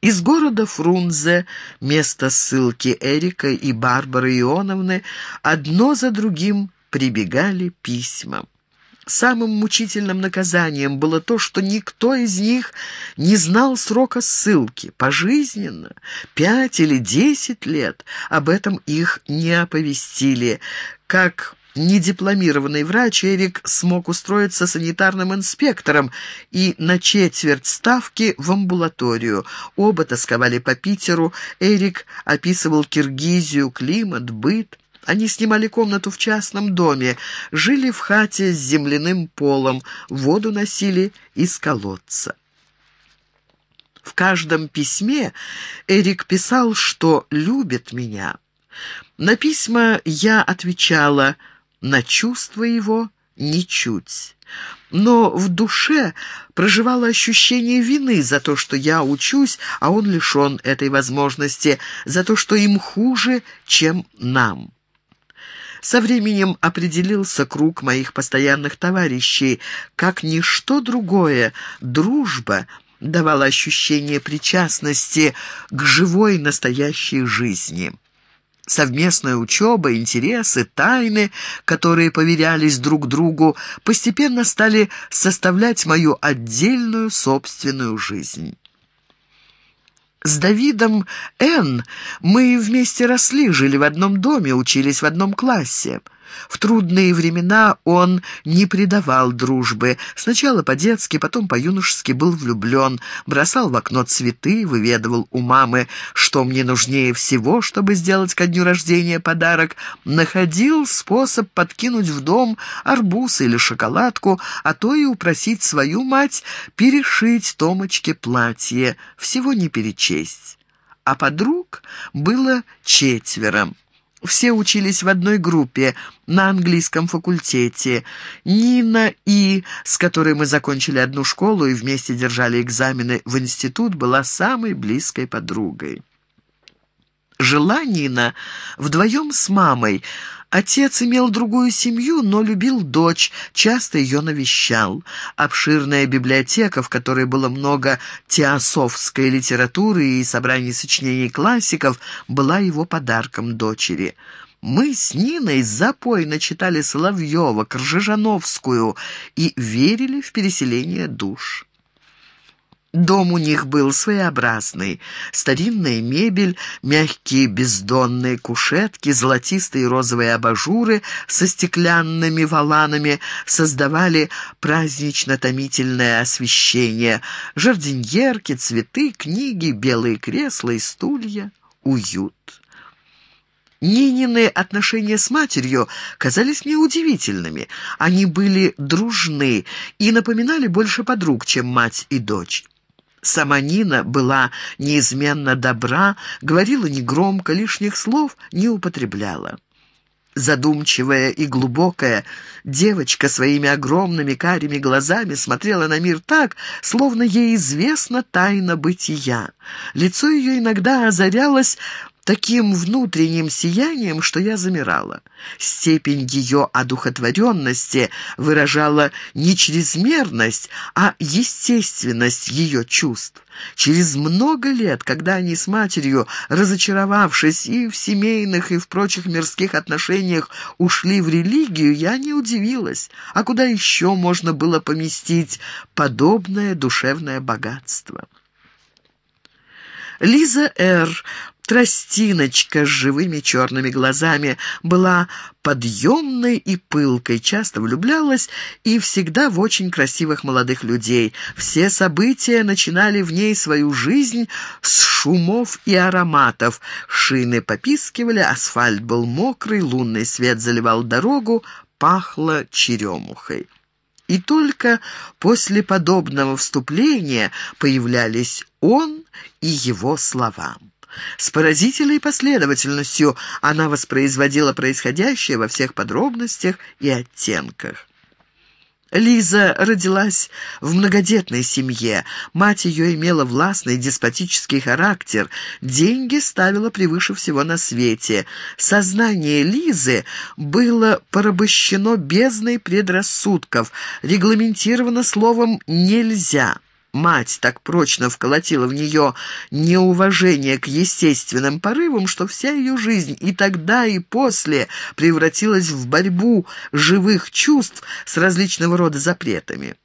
Из города Фрунзе, место ссылки Эрика и Барбары Ионовны, одно за другим прибегали письма. Самым мучительным наказанием было то, что никто из них не знал срока ссылки. Пожизненно, пять или десять лет, об этом их не оповестили. Как недипломированный врач Эрик смог устроиться санитарным инспектором и на четверть ставки в амбулаторию. Оба тосковали по Питеру, Эрик описывал Киргизию, климат, быт. Они снимали комнату в частном доме, жили в хате с земляным полом, воду носили из колодца. В каждом письме Эрик писал, что любит меня. На письма я отвечала на чувства его ничуть. Но в душе проживало ощущение вины за то, что я учусь, а он лишен этой возможности, за то, что им хуже, чем нам. Со временем определился круг моих постоянных товарищей. Как ничто другое, дружба давала ощущение причастности к живой настоящей жизни. Совместная учеба, интересы, тайны, которые поверялись друг другу, постепенно стали составлять мою отдельную собственную жизнь. С Давидом Н. мы вместе росли, жили в одном доме, учились в одном классе. В трудные времена он не предавал дружбы. Сначала по-детски, потом по-юношески был влюблен, бросал в окно цветы, выведывал у мамы, что мне нужнее всего, чтобы сделать ко дню рождения подарок, находил способ подкинуть в дом арбуз или шоколадку, а то и упросить свою мать перешить Томочке платье, всего не перечесть. А подруг было четверо. Все учились в одной группе на английском факультете. Нина И, с которой мы закончили одну школу и вместе держали экзамены в институт, была самой близкой подругой. Жила Нина вдвоем с мамой. Отец имел другую семью, но любил дочь, часто ее навещал. Обширная библиотека, в которой было много теософской литературы и собраний сочинений классиков, была его подарком дочери. Мы с Ниной запойно читали Соловьева, Кржижановскую и верили в переселение душ. Дом у них был своеобразный. Старинная мебель, мягкие бездонные кушетки, золотистые розовые абажуры со стеклянными валанами создавали празднично-томительное освещение. Жардиньерки, цветы, книги, белые кресла и стулья. Уют. Нинины отношения с матерью казались мне удивительными. Они были дружны и напоминали больше подруг, чем мать и дочь. Сама Нина была неизменно добра, говорила негромко, лишних слов не употребляла. Задумчивая и глубокая, девочка своими огромными карими глазами смотрела на мир так, словно ей известна тайна бытия. Лицо ее иногда озарялось таким внутренним сиянием, что я замирала. Степень ее одухотворенности выражала не чрезмерность, а естественность ее чувств. Через много лет, когда они с матерью, разочаровавшись и в семейных, и в прочих мирских отношениях, ушли в религию, я не удивилась. А куда еще можно было поместить подобное душевное богатство? Лиза Р., Тростиночка с живыми черными глазами была подъемной и пылкой, часто влюблялась и всегда в очень красивых молодых людей. Все события начинали в ней свою жизнь с шумов и ароматов. Шины попискивали, асфальт был мокрый, лунный свет заливал дорогу, пахло черемухой. И только после подобного вступления появлялись он и его слова. С поразительной последовательностью она воспроизводила происходящее во всех подробностях и оттенках. Лиза родилась в многодетной семье. Мать ее имела властный деспотический характер. Деньги ставила превыше всего на свете. Сознание Лизы было порабощено бездной предрассудков, регламентировано словом «нельзя». Мать так прочно вколотила в нее неуважение к естественным порывам, что вся ее жизнь и тогда, и после превратилась в борьбу живых чувств с различного рода запретами.